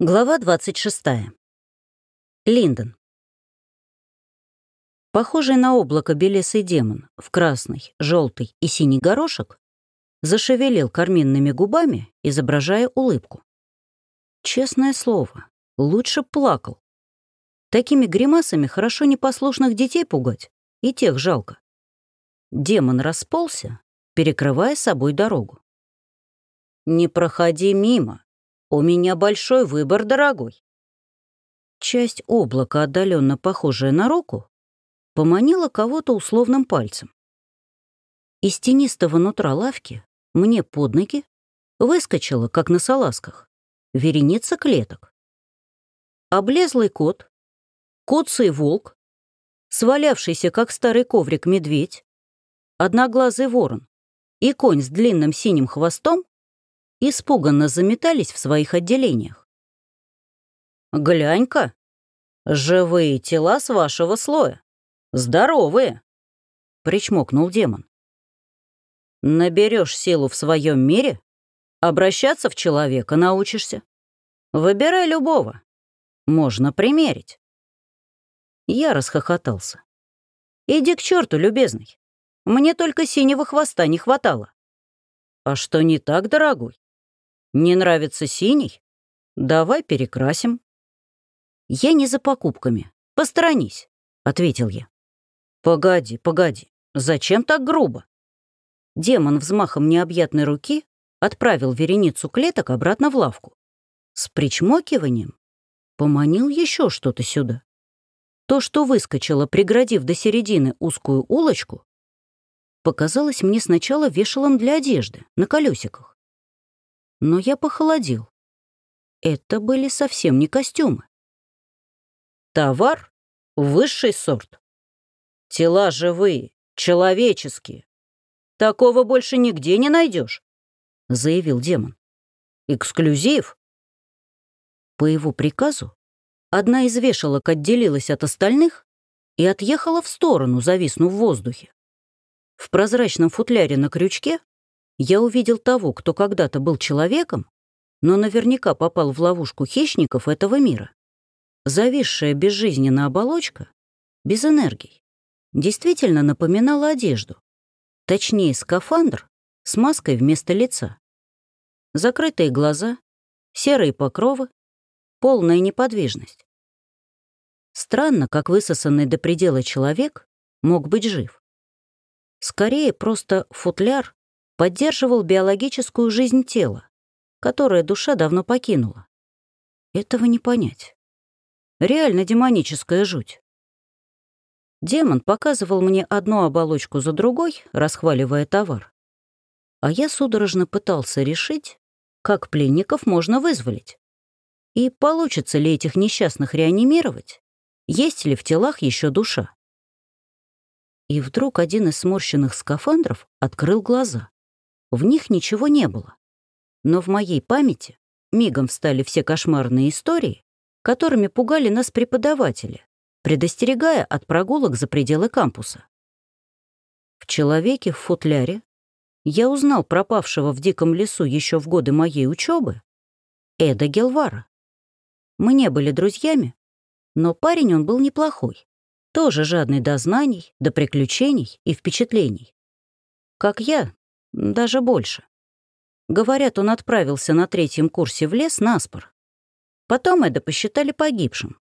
Глава 26. Линдон. Похожий на облако белесый демон в красный, желтый и синий горошек зашевелил карминными губами, изображая улыбку. Честное слово, лучше плакал. Такими гримасами хорошо непослушных детей пугать, и тех жалко. Демон расползся, перекрывая собой дорогу. «Не проходи мимо», «У меня большой выбор, дорогой». Часть облака, отдаленно похожая на руку, поманила кого-то условным пальцем. Из тенистого нутра лавки мне под ноги выскочила, как на салазках, вереница клеток. Облезлый кот, коцый волк, свалявшийся, как старый коврик, медведь, одноглазый ворон и конь с длинным синим хвостом испуганно заметались в своих отделениях. «Глянь-ка! Живые тела с вашего слоя! Здоровые!» — причмокнул демон. Наберешь силу в своем мире, обращаться в человека научишься. Выбирай любого. Можно примерить. Я расхохотался. Иди к черту, любезный. Мне только синего хвоста не хватало. А что не так, дорогой? Не нравится синий? Давай перекрасим. Я не за покупками. Посторонись, ответил я. Погоди, погоди. Зачем так грубо? Демон взмахом необъятной руки отправил вереницу клеток обратно в лавку. С причмокиванием поманил еще что-то сюда. То, что выскочило, преградив до середины узкую улочку, показалось мне сначала вешалом для одежды на колесиках но я похолодел. Это были совсем не костюмы. Товар — высший сорт. Тела живые, человеческие. Такого больше нигде не найдешь, заявил демон. Эксклюзив. По его приказу одна из вешалок отделилась от остальных и отъехала в сторону, зависнув в воздухе. В прозрачном футляре на крючке я увидел того, кто когда-то был человеком, но наверняка попал в ловушку хищников этого мира. Зависшая безжизненная оболочка, без энергии, действительно напоминала одежду. Точнее, скафандр с маской вместо лица. Закрытые глаза, серые покровы, полная неподвижность. Странно, как высосанный до предела человек мог быть жив. Скорее, просто футляр поддерживал биологическую жизнь тела, которое душа давно покинула. Этого не понять. Реально демоническая жуть. Демон показывал мне одну оболочку за другой, расхваливая товар. А я судорожно пытался решить, как пленников можно вызволить. И получится ли этих несчастных реанимировать? Есть ли в телах еще душа? И вдруг один из сморщенных скафандров открыл глаза. В них ничего не было. Но в моей памяти мигом встали все кошмарные истории, которыми пугали нас преподаватели, предостерегая от прогулок за пределы кампуса. В человеке в футляре я узнал пропавшего в диком лесу еще в годы моей учебы Эда Гелвара. Мы не были друзьями, но парень он был неплохой, тоже жадный до знаний, до приключений и впечатлений. Как я, даже больше. Говорят, он отправился на третьем курсе в лес на спор. Потом Эда посчитали погибшим.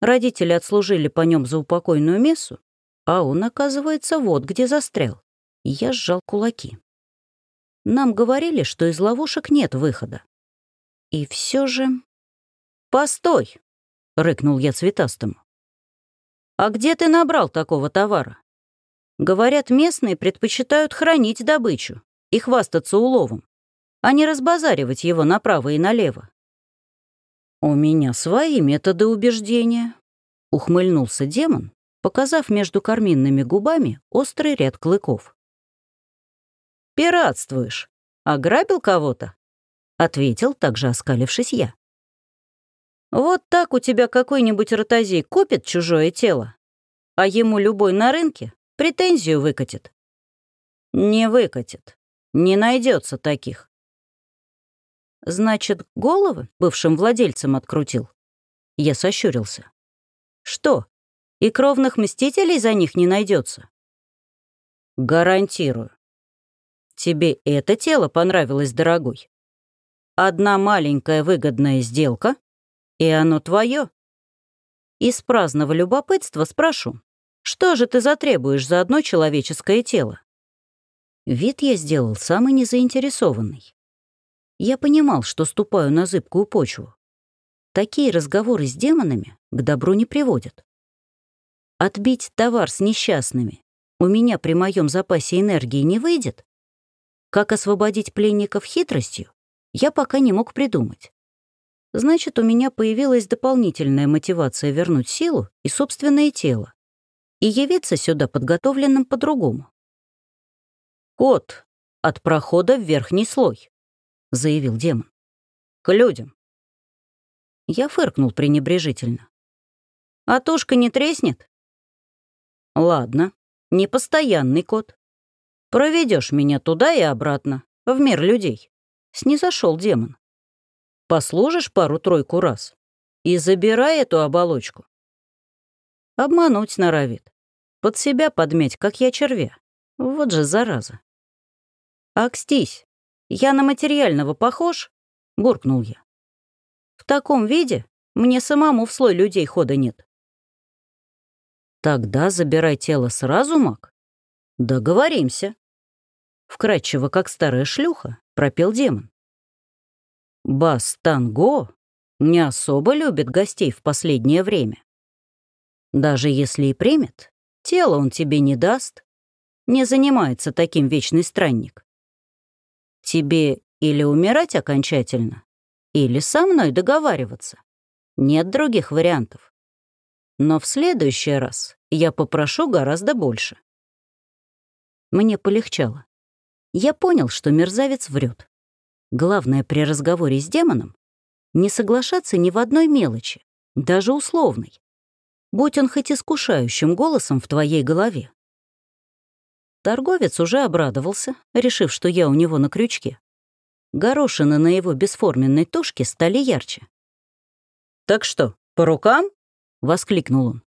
Родители отслужили по нем за упокойную мессу, а он, оказывается, вот где застрял. Я сжал кулаки. Нам говорили, что из ловушек нет выхода. И все же... «Постой!» — рыкнул я цветастому. «А где ты набрал такого товара?» Говорят, местные предпочитают хранить добычу и хвастаться уловом, а не разбазаривать его направо и налево. «У меня свои методы убеждения», — ухмыльнулся демон, показав между карминными губами острый ряд клыков. «Пиратствуешь? Ограбил кого-то?» — ответил, также оскалившись я. «Вот так у тебя какой-нибудь ротозей купит чужое тело, а ему любой на рынке Претензию выкатит. Не выкатит. Не найдется таких. Значит, головы бывшим владельцам открутил? Я сощурился. Что, и кровных мстителей за них не найдется? Гарантирую. Тебе это тело понравилось, дорогой? Одна маленькая выгодная сделка, и оно твое. Из праздного любопытства спрошу, что же ты затребуешь за одно человеческое тело? Вид я сделал самый незаинтересованный. Я понимал, что ступаю на зыбкую почву. Такие разговоры с демонами к добру не приводят. Отбить товар с несчастными у меня при моем запасе энергии не выйдет. Как освободить пленников хитростью, я пока не мог придумать. Значит, у меня появилась дополнительная мотивация вернуть силу и собственное тело и явиться сюда подготовленным по-другому. «Кот от прохода в верхний слой», — заявил демон. «К людям». Я фыркнул пренебрежительно. «А тушка не треснет?» «Ладно, непостоянный кот. Проведешь меня туда и обратно, в мир людей». Снизошел демон. «Послужишь пару-тройку раз и забирай эту оболочку. Обмануть норовит. Под себя подметь, как я червя. Вот же зараза. «Акстись, я на материального похож?» — буркнул я. «В таком виде мне самому в слой людей хода нет». «Тогда забирай тело сразу, маг?» «Договоримся». Вкратчиво, как старая шлюха, пропел демон. «Бас Танго не особо любит гостей в последнее время. Даже если и примет, тело он тебе не даст. Не занимается таким вечный странник. Тебе или умирать окончательно, или со мной договариваться. Нет других вариантов. Но в следующий раз я попрошу гораздо больше. Мне полегчало. Я понял, что мерзавец врет. Главное при разговоре с демоном — не соглашаться ни в одной мелочи, даже условной будь он хоть искушающим голосом в твоей голове. Торговец уже обрадовался, решив, что я у него на крючке. Горошины на его бесформенной тушке стали ярче. «Так что, по рукам?» — воскликнул он.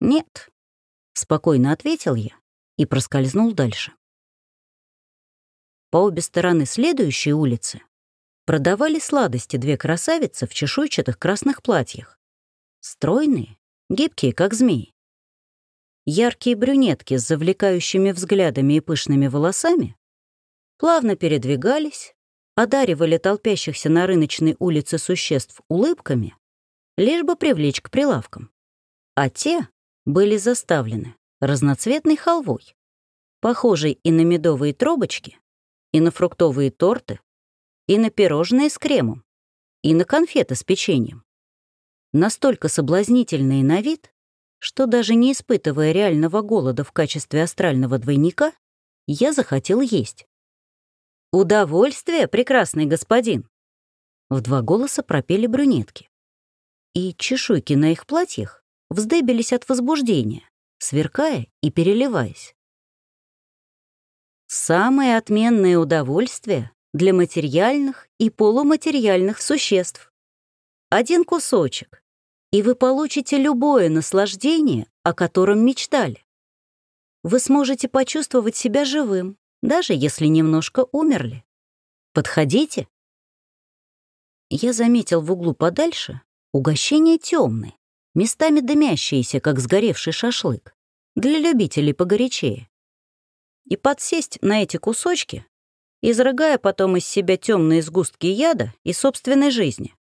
«Нет», — спокойно ответил я и проскользнул дальше. По обе стороны следующей улицы продавали сладости две красавицы в чешуйчатых красных платьях. Стройные, гибкие, как змеи. Яркие брюнетки с завлекающими взглядами и пышными волосами плавно передвигались, одаривали толпящихся на рыночной улице существ улыбками, лишь бы привлечь к прилавкам. А те были заставлены разноцветной халвой, похожей и на медовые трубочки, и на фруктовые торты, и на пирожные с кремом, и на конфеты с печеньем настолько соблазнительные на вид, что даже не испытывая реального голода в качестве астрального двойника, я захотел есть. «Удовольствие, прекрасный господин!» В два голоса пропели брюнетки. И чешуйки на их платьях вздыбились от возбуждения, сверкая и переливаясь. Самое отменное удовольствие для материальных и полуматериальных существ. Один кусочек, и вы получите любое наслаждение, о котором мечтали. Вы сможете почувствовать себя живым, даже если немножко умерли. Подходите. Я заметил в углу подальше угощение темное, местами дымящееся, как сгоревший шашлык, для любителей погорячее. И подсесть на эти кусочки, изрыгая потом из себя темные сгустки яда и собственной жизни.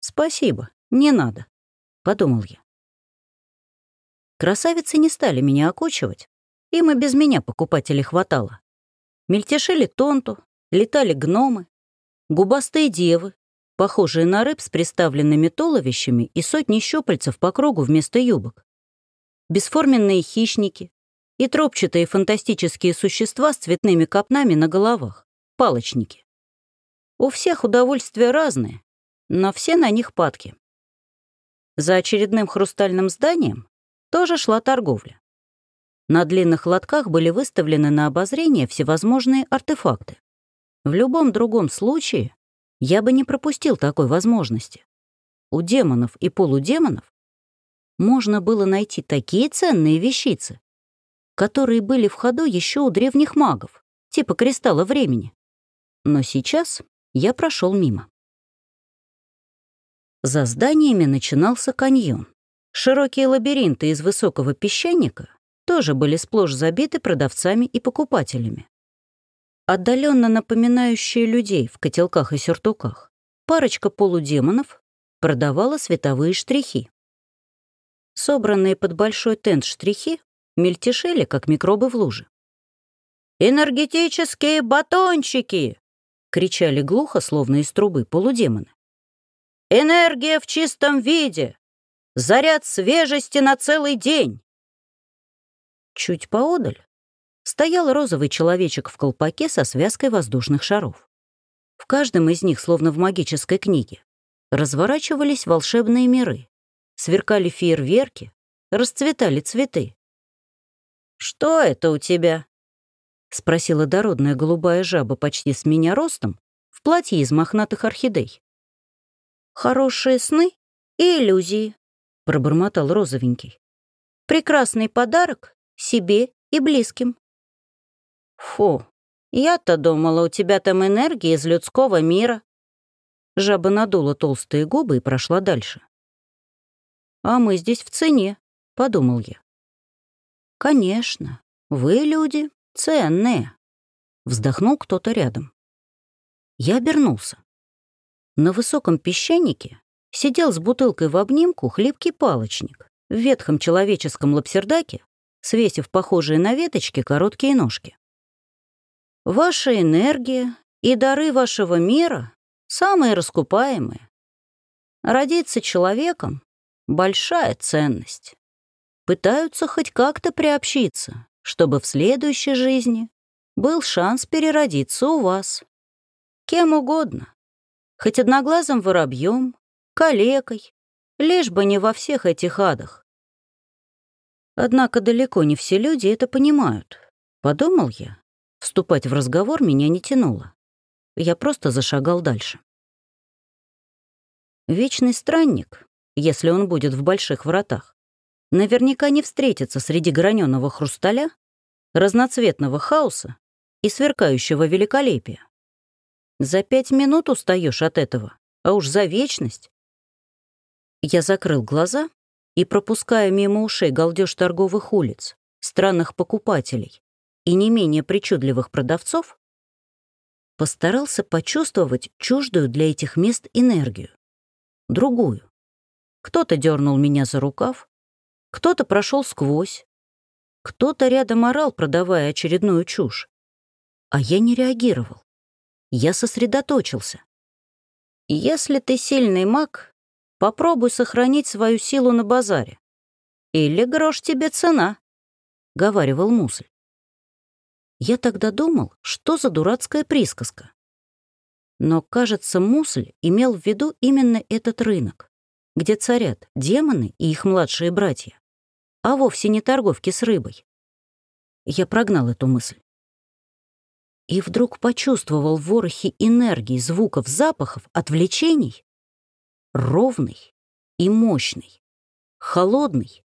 Спасибо, не надо подумал я. Красавицы не стали меня окучивать, им и без меня покупателей хватало. Мельтешили тонту, летали гномы, губастые девы, похожие на рыб с приставленными туловищами и сотни щупальцев по кругу вместо юбок, бесформенные хищники и тропчатые фантастические существа с цветными копнами на головах, палочники. У всех удовольствия разные, но все на них падки. За очередным хрустальным зданием тоже шла торговля. На длинных лотках были выставлены на обозрение всевозможные артефакты. В любом другом случае я бы не пропустил такой возможности. У демонов и полудемонов можно было найти такие ценные вещицы, которые были в ходу еще у древних магов, типа кристалла времени. Но сейчас я прошел мимо. За зданиями начинался каньон. Широкие лабиринты из высокого песчаника тоже были сплошь забиты продавцами и покупателями. Отдаленно напоминающие людей в котелках и сюртуках, парочка полудемонов продавала световые штрихи. Собранные под большой тент штрихи мельтешили, как микробы в луже. «Энергетические батончики!» — кричали глухо, словно из трубы, полудемоны. «Энергия в чистом виде! Заряд свежести на целый день!» Чуть поодаль стоял розовый человечек в колпаке со связкой воздушных шаров. В каждом из них, словно в магической книге, разворачивались волшебные миры, сверкали фейерверки, расцветали цветы. «Что это у тебя?» — спросила дородная голубая жаба почти с меня ростом в платье из мохнатых орхидей. «Хорошие сны и иллюзии», — пробормотал розовенький. «Прекрасный подарок себе и близким». «Фу, я-то думала, у тебя там энергия из людского мира». Жаба надула толстые губы и прошла дальше. «А мы здесь в цене», — подумал я. «Конечно, вы, люди, ценные», — вздохнул кто-то рядом. Я обернулся. На высоком песчанике сидел с бутылкой в обнимку хлипкий палочник в ветхом человеческом лапсердаке, свесив похожие на веточки короткие ножки. Ваша энергия и дары вашего мира самые раскупаемые. Родиться человеком — большая ценность пытаются хоть как-то приобщиться, чтобы в следующей жизни был шанс переродиться у вас. Кем угодно. Хоть одноглазым воробьем, калекой, лишь бы не во всех этих адах. Однако далеко не все люди это понимают. Подумал я. Вступать в разговор меня не тянуло. Я просто зашагал дальше. Вечный странник, если он будет в больших вратах, наверняка не встретится среди граненого хрусталя, разноцветного хаоса и сверкающего великолепия. За пять минут устаешь от этого, а уж за вечность. Я закрыл глаза и, пропуская мимо ушей галдеж торговых улиц, странных покупателей и не менее причудливых продавцов, постарался почувствовать чуждую для этих мест энергию. Другую. Кто-то дернул меня за рукав, кто-то прошел сквозь, кто-то рядом орал, продавая очередную чушь. А я не реагировал. Я сосредоточился. Если ты сильный маг, попробуй сохранить свою силу на базаре. Или грош тебе цена, — говаривал Мусль. Я тогда думал, что за дурацкая присказка. Но, кажется, Мусль имел в виду именно этот рынок где царят демоны и их младшие братья, а вовсе не торговки с рыбой. Я прогнал эту мысль. И вдруг почувствовал в ворохе энергии, звуков, запахов, отвлечений ровный и мощный, холодный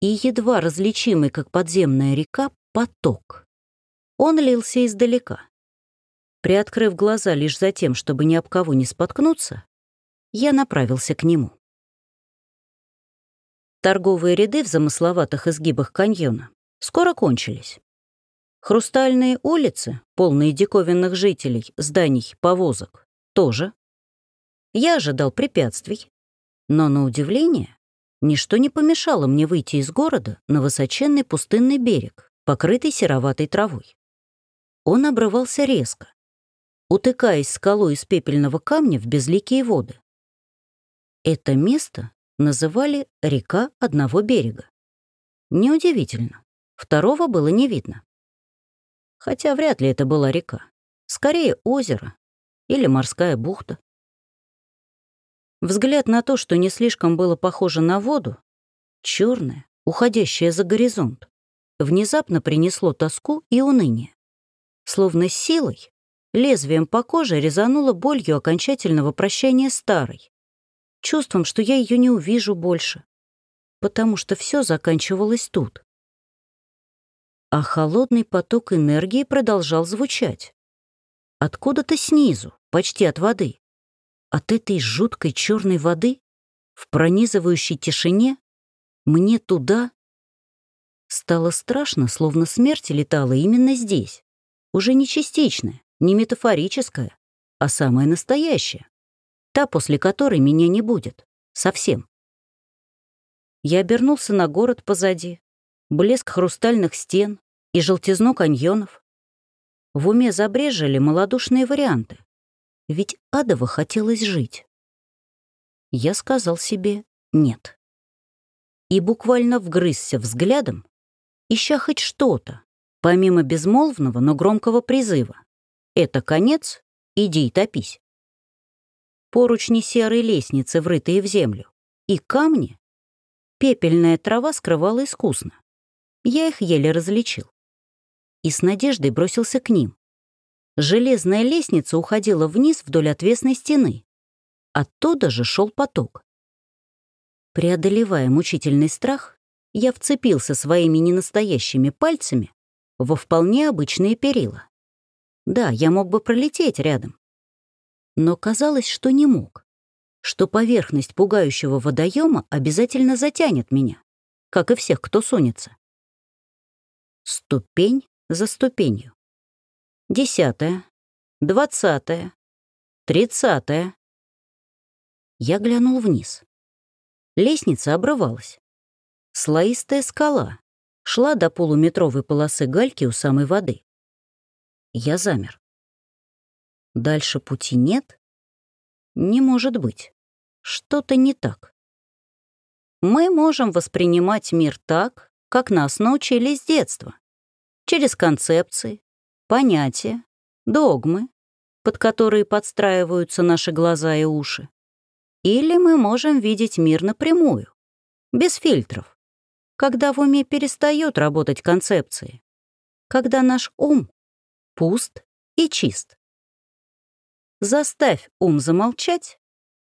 и едва различимый, как подземная река, поток. Он лился издалека. Приоткрыв глаза лишь за тем, чтобы ни об кого не споткнуться, я направился к нему. Торговые ряды в замысловатых изгибах каньона скоро кончились. Хрустальные улицы, полные диковинных жителей, зданий, повозок, тоже. Я ожидал препятствий, но, на удивление, ничто не помешало мне выйти из города на высоченный пустынный берег, покрытый сероватой травой. Он обрывался резко, утыкаясь скалой из пепельного камня в безликие воды. Это место называли «река одного берега». Неудивительно, второго было не видно. Хотя вряд ли это была река. Скорее, озеро или морская бухта. Взгляд на то, что не слишком было похоже на воду, черное, уходящее за горизонт, внезапно принесло тоску и уныние. Словно силой Лезвием по коже резануло болью окончательного прощания старой. Чувством, что я ее не увижу больше. Потому что все заканчивалось тут. А холодный поток энергии продолжал звучать. Откуда-то снизу, почти от воды. От этой жуткой черной воды, в пронизывающей тишине, мне туда... Стало страшно, словно смерть летала именно здесь. Уже не частичная, не метафорическая, а самая настоящая. Та, после которой меня не будет. Совсем. Я обернулся на город позади, блеск хрустальных стен и желтизну каньонов. В уме забрежили малодушные варианты. Ведь Адово хотелось жить. Я сказал себе «нет». И буквально вгрызся взглядом, ища хоть что-то, помимо безмолвного, но громкого призыва. Это конец, иди и топись. Поручни серой лестницы, врытые в землю, и камни. Пепельная трава скрывала искусно. Я их еле различил. И с надеждой бросился к ним. Железная лестница уходила вниз вдоль отвесной стены. Оттуда же шел поток. Преодолевая мучительный страх, я вцепился своими ненастоящими пальцами во вполне обычные перила. Да, я мог бы пролететь рядом. Но казалось, что не мог. Что поверхность пугающего водоема обязательно затянет меня, как и всех, кто сунется. Ступень за ступенью. Десятая, двадцатая, тридцатая. Я глянул вниз. Лестница обрывалась. Слоистая скала шла до полуметровой полосы гальки у самой воды. Я замер. Дальше пути нет? Не может быть. Что-то не так. Мы можем воспринимать мир так, как нас научили с детства. Через концепции, понятия, догмы, под которые подстраиваются наши глаза и уши. Или мы можем видеть мир напрямую, без фильтров, когда в уме перестают работать концепции, когда наш ум пуст и чист. Заставь ум замолчать,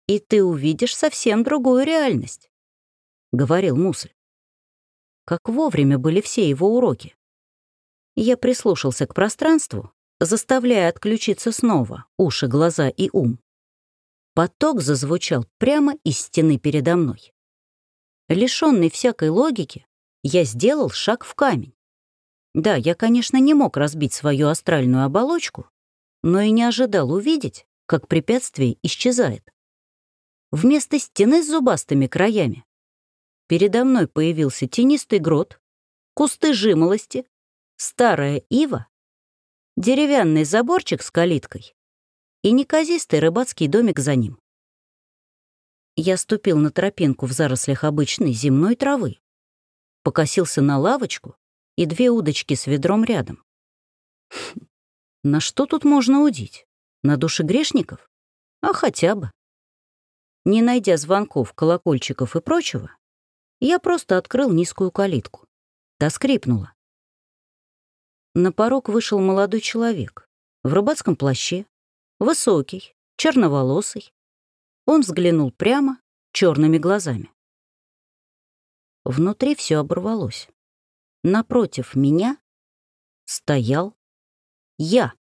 и ты увидишь совсем другую реальность, — говорил Мусль. Как вовремя были все его уроки. Я прислушался к пространству, заставляя отключиться снова уши, глаза и ум. Поток зазвучал прямо из стены передо мной. Лишенный всякой логики, я сделал шаг в камень. Да, я, конечно, не мог разбить свою астральную оболочку, но и не ожидал увидеть, как препятствие исчезает. Вместо стены с зубастыми краями передо мной появился тенистый грот, кусты жимолости, старая ива, деревянный заборчик с калиткой и неказистый рыбацкий домик за ним. Я ступил на тропинку в зарослях обычной земной травы, покосился на лавочку и две удочки с ведром рядом. На что тут можно удить? На души грешников? А хотя бы. Не найдя звонков, колокольчиков и прочего, я просто открыл низкую калитку. Та скрипнула. На порог вышел молодой человек в рыбацком плаще, высокий, черноволосый. Он взглянул прямо, черными глазами. Внутри все оборвалось. Напротив меня стоял я.